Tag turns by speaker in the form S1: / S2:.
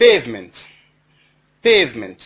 S1: pavement. Pavement.